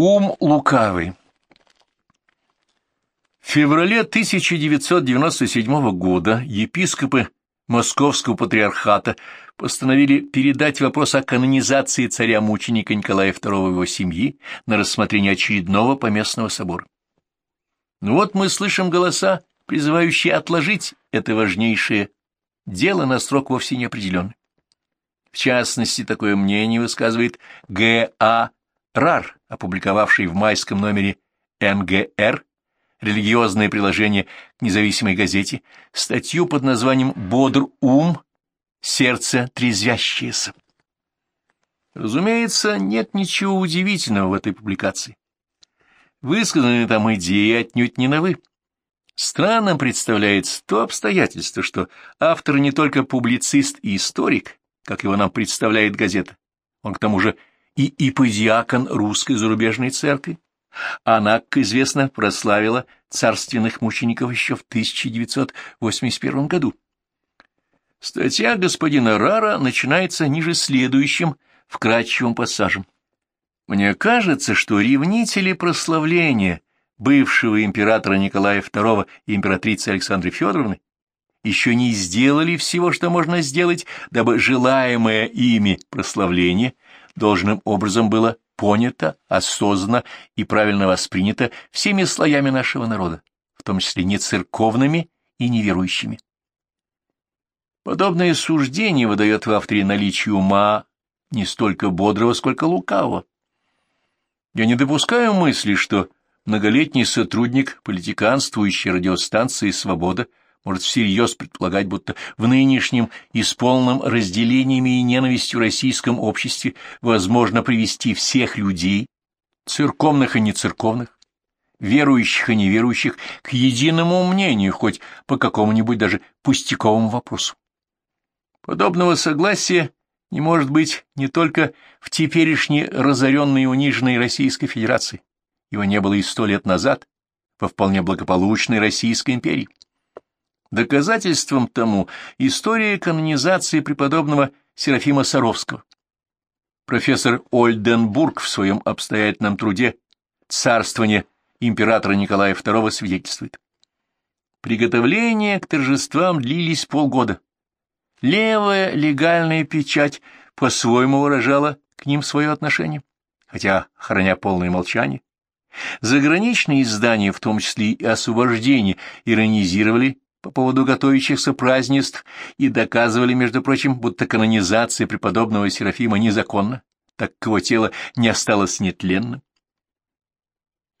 Ум лукавый. В феврале 1997 года епископы Московского патриархата постановили передать вопрос о канонизации царя-мученика Николая II и его семьи на рассмотрение очередного поместного собора. Ну вот мы слышим голоса, призывающие отложить это важнейшее дело на срок вовсе неопределенный. В частности, такое мнение высказывает Г.А. РАР, опубликовавший в майском номере НГР религиозное приложение к независимой газете, статью под названием «Бодр ум, сердце трезвящееся». Разумеется, нет ничего удивительного в этой публикации. Высказанные там идеи отнюдь не новы. Странным представляется то обстоятельство, что автор не только публицист и историк, как его нам представляет газета, он к тому же и иподиакон русской зарубежной церкви, она, как известно, прославила царственных мучеников еще в 1981 году. Статья господина Рара начинается ниже следующим вкрадчивым пассажем. Мне кажется, что ревнители прославления бывшего императора Николая II и императрицы Александры Федоровны еще не сделали всего, что можно сделать, дабы желаемое ими прославление должным образом было понято, осознано и правильно воспринято всеми слоями нашего народа, в том числе не церковными и неверующими. Подобное суждение выдает в авторе наличие ума не столько бодрого, сколько лукавого. Я не допускаю мысли, что многолетний сотрудник политиканствующей радиостанции «Свобода» может всерьез предполагать, будто в нынешнем исполненном разделениями и ненавистью российском обществе возможно привести всех людей, церковных и нецерковных, верующих и неверующих, к единому мнению, хоть по какому-нибудь даже пустяковому вопросу. Подобного согласия не может быть не только в теперешней разоренной и униженной Российской Федерации, его не было и сто лет назад во вполне благополучной Российской империи. Доказательством тому история канонизации преподобного Серафима Саровского. Профессор Ольденбург в своем обстоятельном труде «Царствование императора Николая II» свидетельствует. Приготовления к торжествам длились полгода. Левая легальная печать по-своему выражала к ним свое отношение, хотя храня полное молчание. Заграничные издания, в том числе и освобождение, иронизировали по поводу готовящихся празднеств и доказывали, между прочим, будто канонизация преподобного Серафима незаконна, так как его тело не осталось нетленным.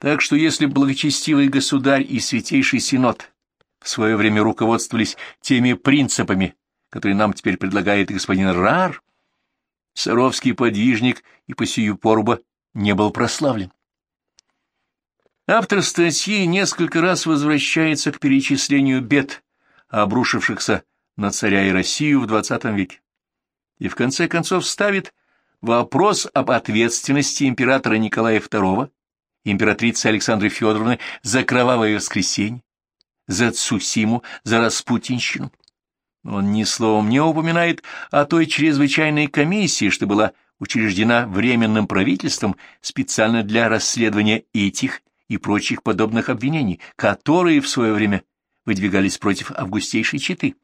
Так что если благочестивый государь и святейший синод в свое время руководствовались теми принципами, которые нам теперь предлагает господин Рар, Саровский подвижник и по сию порубо не был прославлен. Автор статьи несколько раз возвращается к перечислению бед, обрушившихся на царя и Россию в XX веке, и в конце концов ставит вопрос об ответственности императора Николая II, императрицы Александры Федоровны за кровавое воскресенье, за Цусиму, за распутинщину. Он ни словом не упоминает о той чрезвычайной комиссии, что была учреждена Временным правительством специально для расследования этих и прочих подобных обвинений, которые в свое время выдвигались против августейшей четы.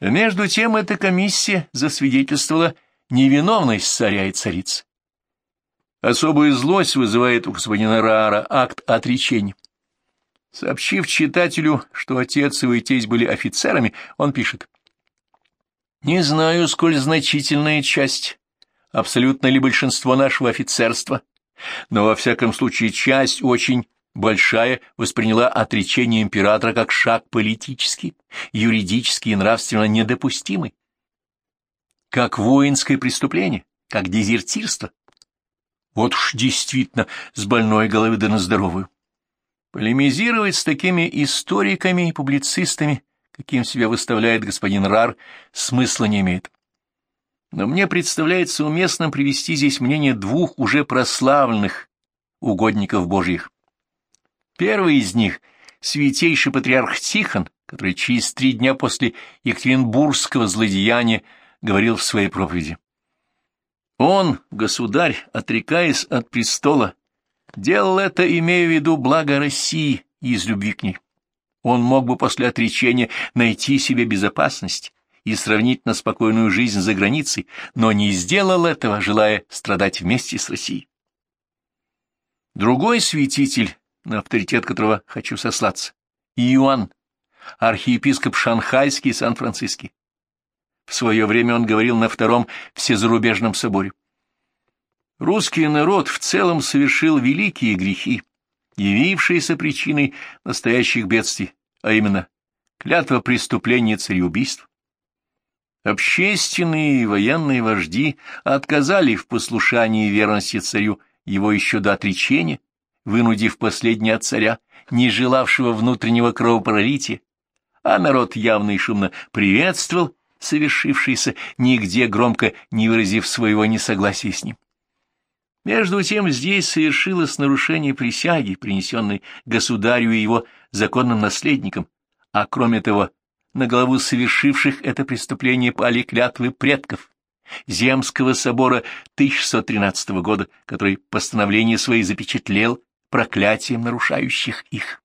Между тем эта комиссия засвидетельствовала невиновность царя и царицы. Особую злость вызывает у господина Раара акт отречения. Сообщив читателю, что отец и его тесть были офицерами, он пишет. «Не знаю, сколь значительная часть, абсолютно ли большинство нашего офицерства но во всяком случае часть очень большая восприняла отречение императора как шаг политический, юридически и нравственно недопустимый, как воинское преступление, как дезертирство. Вот уж действительно с больной головы да на здоровую. Полемизировать с такими историками и публицистами, каким себя выставляет господин Рар, смысла не имеет но мне представляется уместным привести здесь мнение двух уже прославленных угодников Божьих. Первый из них — святейший патриарх Тихон, который через три дня после Екатеринбургского злодеяния говорил в своей проповеди. Он, государь, отрекаясь от престола Делал это, имея в виду благо России и из любви к ней. Он мог бы после отречения найти себе безопасность и сравнительно спокойную жизнь за границей, но не сделал этого, желая страдать вместе с Россией. Другой святитель, на авторитет которого хочу сослаться, Иоанн, архиепископ Шанхайский и Сан-Франциский. В свое время он говорил на Втором Всезарубежном соборе. Русский народ в целом совершил великие грехи, явившиеся причиной настоящих бедствий, а именно клятва преступления цареубийств. Общественные и военные вожди отказали в послушании и верности царю его еще до отречения, вынудив последнего от царя, не желавшего внутреннего кровопролития, а народ явно и шумно приветствовал совершившееся, нигде громко не выразив своего несогласия с ним. Между тем здесь совершилось нарушение присяги, принесенной государю и его законным наследникам, а кроме того, на голову совершивших это преступление пали клятвы предков Земского собора 1613 года, который постановление свои запечатлел проклятием нарушающих их.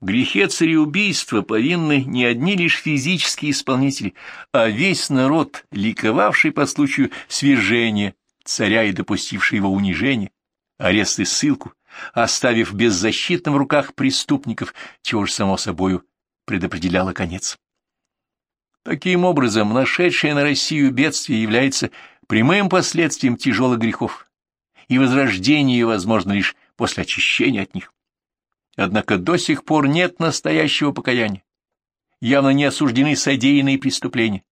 В грехе цареубийства повинны не одни лишь физические исполнители, а весь народ, ликовавший по случаю свержения царя и допустивший его унижение, арест и ссылку, оставив беззащитным в руках преступников, чего же само собою предопределяло конец. Таким образом, нашедшее на Россию бедствие является прямым последствием тяжелых грехов, и возрождение возможно лишь после очищения от них. Однако до сих пор нет настоящего покаяния. Явно не осуждены содеянные преступления,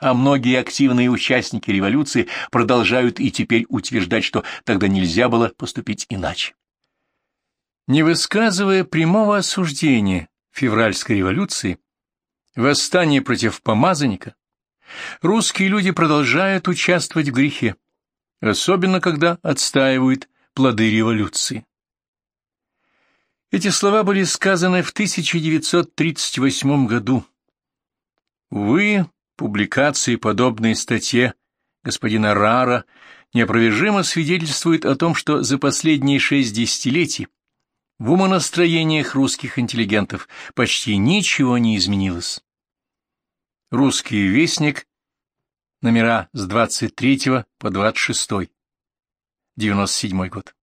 а многие активные участники революции продолжают и теперь утверждать, что тогда нельзя было поступить иначе. Не высказывая прямого осуждения февральской революции, восстания против помазанника, русские люди продолжают участвовать в грехе, особенно когда отстаивают плоды революции. Эти слова были сказаны в 1938 году. Вы Публикации, подобной статье господина Рара, неопровержимо свидетельствуют о том, что за последние шесть десятилетий в умонастроениях русских интеллигентов почти ничего не изменилось. Русский вестник, номера с 23 по 26, 97 год.